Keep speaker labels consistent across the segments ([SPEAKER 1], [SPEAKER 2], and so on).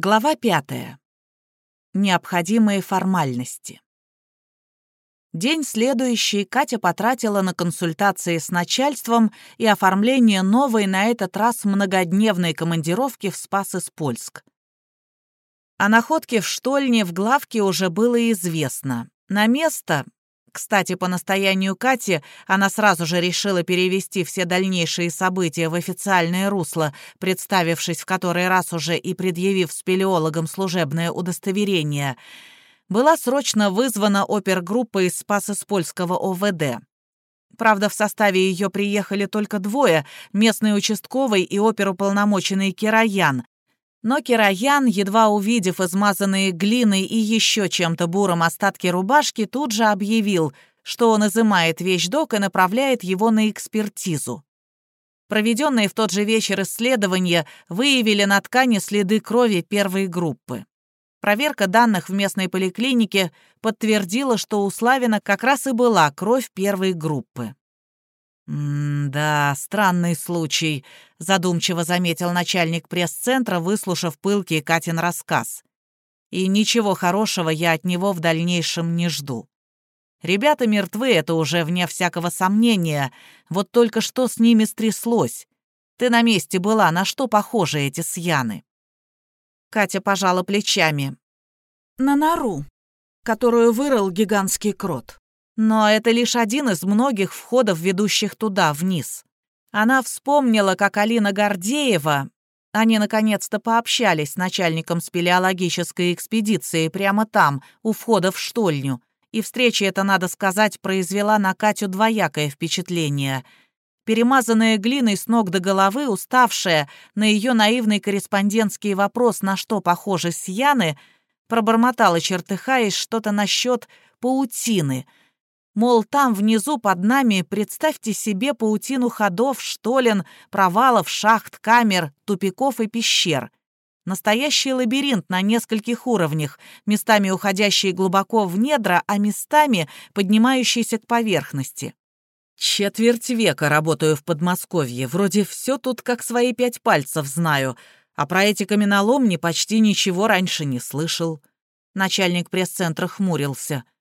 [SPEAKER 1] Глава пятая. Необходимые формальности. День следующий Катя потратила на консультации с начальством и оформление новой на этот раз многодневной командировки в Спас-Испольск. О находке в штольне в главке уже было известно. На место кстати, по настоянию Кати она сразу же решила перевести все дальнейшие события в официальное русло, представившись в который раз уже и предъявив спелеологам служебное удостоверение. Была срочно вызвана опергруппа из Спас-Испольского ОВД. Правда, в составе ее приехали только двое — местный участковый и оперуполномоченный Кираян, но Кираян, едва увидев измазанные глиной и еще чем-то буром остатки рубашки, тут же объявил, что он изымает вещдок и направляет его на экспертизу. Проведенные в тот же вечер исследования выявили на ткани следы крови первой группы. Проверка данных в местной поликлинике подтвердила, что у Славина как раз и была кровь первой группы. «Да, странный случай», — задумчиво заметил начальник пресс-центра, выслушав пылкий Катин рассказ. «И ничего хорошего я от него в дальнейшем не жду. Ребята мертвы, это уже вне всякого сомнения. Вот только что с ними стряслось? Ты на месте была, на что похожи эти сьяны?» Катя пожала плечами. «На нору, которую вырыл гигантский крот. Но это лишь один из многих входов, ведущих туда, вниз. Она вспомнила, как Алина Гордеева... Они наконец-то пообщались с начальником спелеологической экспедиции прямо там, у входа в штольню. И встреча эта, надо сказать, произвела на Катю двоякое впечатление. Перемазанная глиной с ног до головы, уставшая на ее наивный корреспондентский вопрос, на что похожи Сьяны, пробормотала, чертыхаясь, что-то насчет паутины — Мол, там внизу под нами, представьте себе паутину ходов, штолен, провалов, шахт, камер, тупиков и пещер. Настоящий лабиринт на нескольких уровнях, местами уходящий глубоко в недра, а местами поднимающийся к поверхности. Четверть века работаю в Подмосковье, вроде все тут как свои пять пальцев знаю, а про эти каменоломни почти ничего раньше не слышал. Начальник пресс-центра хмурился —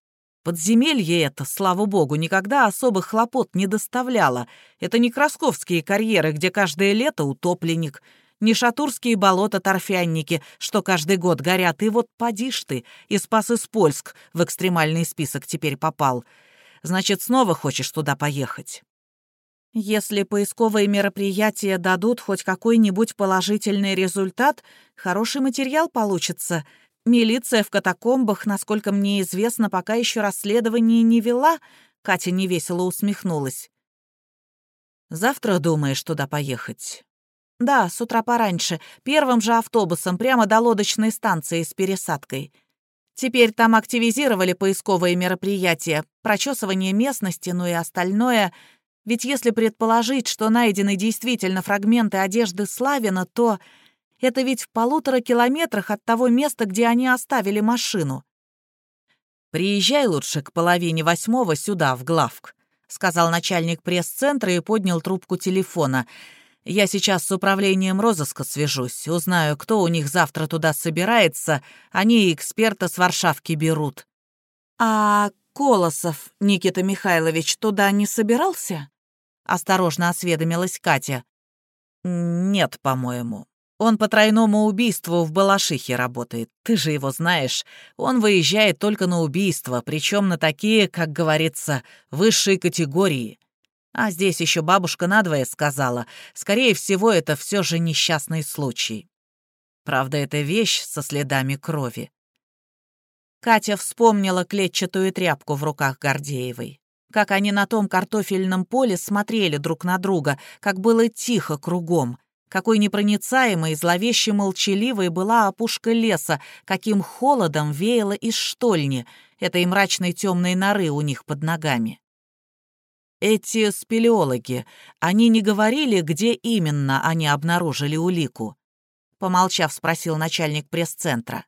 [SPEAKER 1] Подземелье это, слава богу, никогда особых хлопот не доставляло. Это не красковские карьеры, где каждое лето утопленник, не шатурские болота-торфянники, что каждый год горят. И вот поди ты, и спас Испольск в экстремальный список теперь попал. Значит, снова хочешь туда поехать? Если поисковые мероприятия дадут хоть какой-нибудь положительный результат, хороший материал получится — Милиция в катакомбах, насколько мне известно, пока еще расследование не вела, Катя невесело усмехнулась. Завтра думаешь туда поехать? Да, с утра пораньше, первым же автобусом, прямо до лодочной станции с пересадкой. Теперь там активизировали поисковые мероприятия, прочесывание местности, ну и остальное. Ведь если предположить, что найдены действительно фрагменты одежды Славина, то это ведь в полутора километрах от того места, где они оставили машину. «Приезжай лучше к половине восьмого сюда, в главк», — сказал начальник пресс-центра и поднял трубку телефона. «Я сейчас с управлением розыска свяжусь, узнаю, кто у них завтра туда собирается. Они эксперта с Варшавки берут». «А Колосов Никита Михайлович туда не собирался?» — осторожно осведомилась Катя. «Нет, по-моему. Он по тройному убийству в Балашихе работает. Ты же его знаешь. Он выезжает только на убийства, причем на такие, как говорится, высшие категории. А здесь еще бабушка надвое сказала. Скорее всего, это все же несчастный случай. Правда, это вещь со следами крови. Катя вспомнила клетчатую тряпку в руках Гордеевой. Как они на том картофельном поле смотрели друг на друга, как было тихо кругом — какой непроницаемой, зловеще молчаливой была опушка леса, каким холодом веяло из штольни, этой мрачной темной норы у них под ногами. Эти спелеологи, они не говорили, где именно они обнаружили улику? Помолчав, спросил начальник пресс-центра.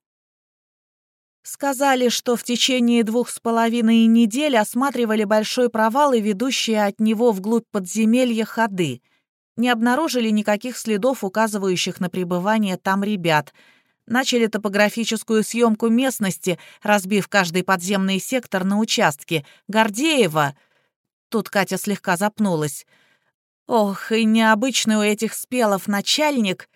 [SPEAKER 1] Сказали, что в течение двух с половиной недель осматривали большой провал и ведущие от него вглубь подземелья ходы — не обнаружили никаких следов, указывающих на пребывание там ребят. Начали топографическую съемку местности, разбив каждый подземный сектор на участки. Гордеева... Тут Катя слегка запнулась. Ох, и необычный у этих спелов начальник.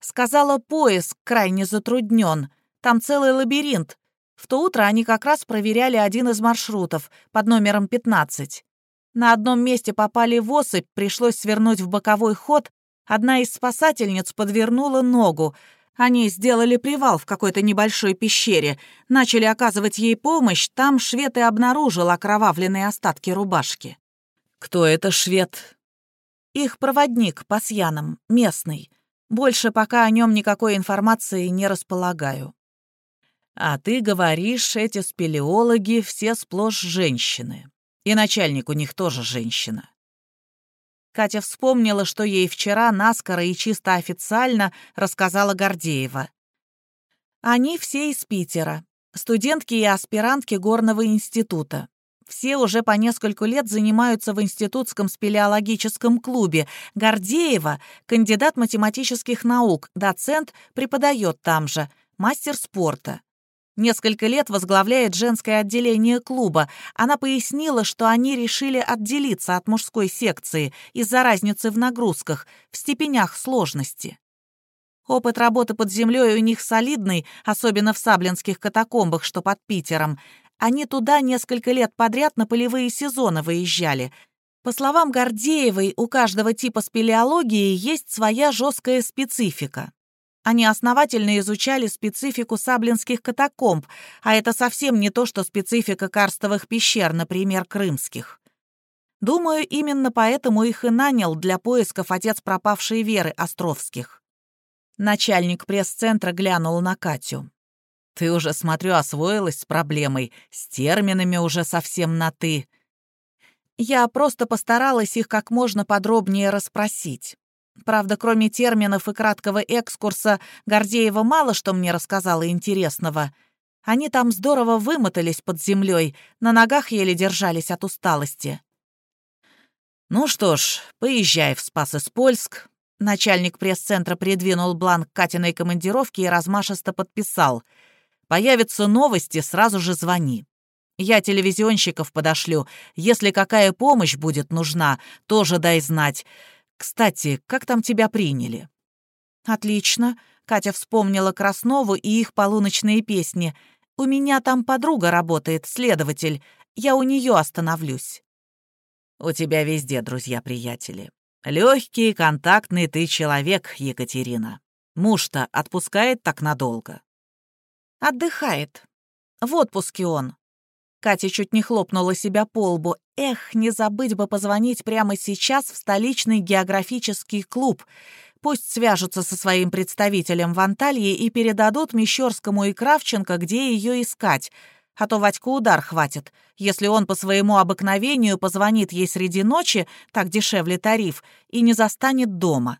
[SPEAKER 1] Сказала, поиск крайне затруднен. Там целый лабиринт. В то утро они как раз проверяли один из маршрутов под номером 15. На одном месте попали в осыпь, пришлось свернуть в боковой ход. Одна из спасательниц подвернула ногу. Они сделали привал в какой-то небольшой пещере, начали оказывать ей помощь, там швед и обнаружил окровавленные остатки рубашки.
[SPEAKER 2] «Кто это швед?»
[SPEAKER 1] Их проводник по сьянам, местный. Больше пока о нем никакой информации не располагаю.
[SPEAKER 2] А ты говоришь, эти спелеологи все сплошь женщины. И начальник у них тоже женщина.
[SPEAKER 1] Катя вспомнила, что ей вчера наскоро и чисто официально рассказала Гордеева. Они все из Питера, студентки и аспирантки Горного института. Все уже по нескольку лет занимаются в Институтском спелеологическом клубе. Гордеева — кандидат математических наук, доцент, преподает там же, мастер спорта. Несколько лет возглавляет женское отделение клуба. Она пояснила, что они решили отделиться от мужской секции из-за разницы в нагрузках, в степенях сложности. Опыт работы под землей у них солидный, особенно в саблинских катакомбах, что под Питером. Они туда несколько лет подряд на полевые сезоны выезжали. По словам Гордеевой, у каждого типа спелеологии есть своя жесткая специфика. Они основательно изучали специфику саблинских катакомб, а это совсем не то, что специфика карстовых пещер, например, крымских. Думаю, именно поэтому их и нанял для поисков отец пропавшей Веры Островских. Начальник пресс-центра глянул на Катю. Ты уже, смотрю, освоилась с проблемой, с терминами уже совсем на «ты». Я просто постаралась их как можно подробнее расспросить. Правда, кроме терминов и краткого экскурса, Гордеева мало что мне рассказала интересного. Они там здорово вымотались под землей, на ногах еле держались от усталости. «Ну что ж, поезжай в Спас-Испольск». Начальник пресс-центра придвинул бланк Катиной командировки и размашисто подписал — Появятся новости, сразу же звони. Я телевизионщиков подошлю. Если какая помощь будет нужна, тоже дай знать. Кстати, как там тебя приняли?» «Отлично», — Катя вспомнила Краснову и их полуночные песни. «У меня там подруга работает, следователь. Я у нее остановлюсь».
[SPEAKER 2] «У тебя везде друзья-приятели. Легкий, контактный ты человек, Екатерина. Муж-то отпускает так надолго?»
[SPEAKER 1] Отдыхает. В отпуске он. Катя чуть не хлопнула себя по лбу. Эх, не забыть бы позвонить прямо сейчас в столичный географический клуб. Пусть свяжутся со своим представителем в Анталье и передадут Мещерскому и Кравченко, где ее искать. А то Вадьку удар хватит. Если он по своему обыкновению позвонит ей среди ночи, так дешевле тариф, и не застанет дома.